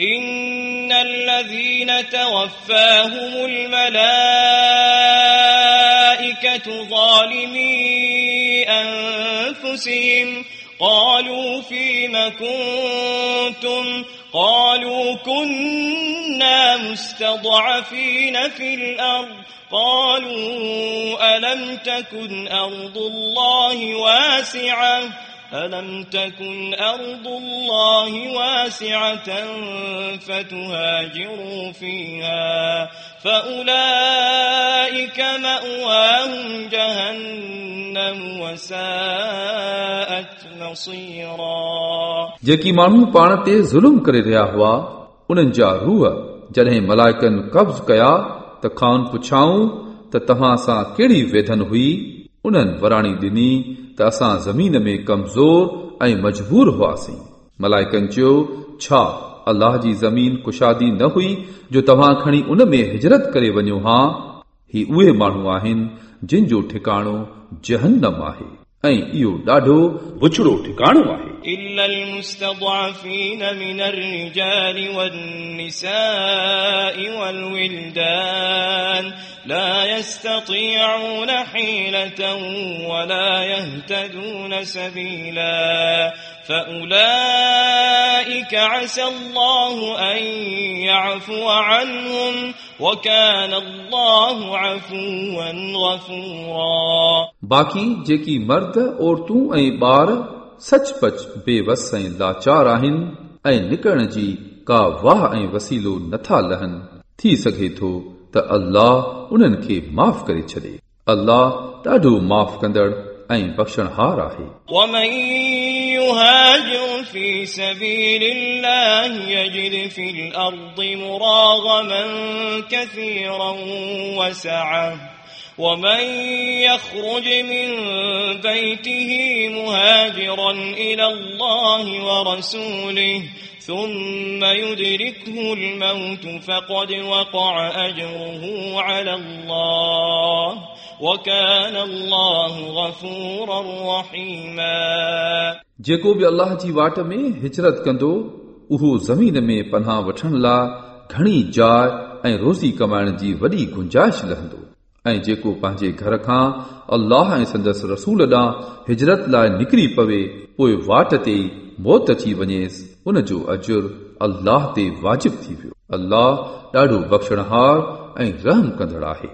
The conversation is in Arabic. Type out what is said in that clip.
إن الذين توفاهم الملائكة ظالمي أنفسهم قالوا فيم كنتم قالوا كنا مستضعفين في الأرض قالوا ألم تكن أرض الله واسعة ألم تكن أرض الله واسعة فتهاجروا فيها فأولئك مأواهم جهنم وساءت مصيرا जेकी माण्हू पाण ते ज़ुल्म करे रहिया हुआ उन्हनि जा रूह जॾहिं मलाइकनि कब्ज़ कया त खान पुछाऊं त तव्हां सां कहिड़ी वेधन हुई उन्हनि वराणी ॾिनी त असां ज़मीन में कमज़ोर ऐं मजबूर हुआसीं मलाइकनि चयो छा अलाह जी ज़मीन कुशादी न हुई जो तव्हां खणी उन में हिजरत करे वञो हा ही उहे माण्हू आहिनि जिन जो ठिकाणो जहन्नम आहे ऐं इहो ॾाढो बुछड़ो ठिकाणो आहे إلا المستضعفين من الرجال والنساء والولدان لا يستطيعون حيلة ولا يهتدون سبيلا فأولئك عسى الله أن يعفو عنهم وكان الله عفوا غفورا बाक़ी जेकी मर्द औरतूं ऐं ॿार सचपच बेवस ऐं लाचार आहिनि ऐं निकरण जी का वाह ऐं वसीलो नथा लहनि थी सघे थो त अल्लाह उन्हनि खे माफ़ करे छॾे अल्लाह ॾाढो माफ़ कंदड़ ऐं बख़्शणहार आहे ومن يهاجر في سبيل الله يجد في الأرض مراغما كثيرا وسعة ومن يخرج من بيته مهاجرا إلى الله ورسوله ثم يدركه الموت فقد وقع أجره على الله وكان الله غفورا رحيما. जेको बि अल्लाह जी वाट में हिजरत कंदो उहो ज़मीन में पनाह वठण लाइ घणी जाइ ऐं रोज़ी कमाइण जी वॾी गुंजाइश लहंदो ऐं जेको पंहिंजे घर खां अल्लाह ऐं संदसि रसूल ॾांहुं हिजरत लाइ निकिरी पवे पोइ वाट ते ई मौत अची वञेसि उन जो अजुर अल्लाह ते वाजिब थी वियो अल्लाह ॾाढो बख़्शणहार ऐं रहम कंदड़ आहे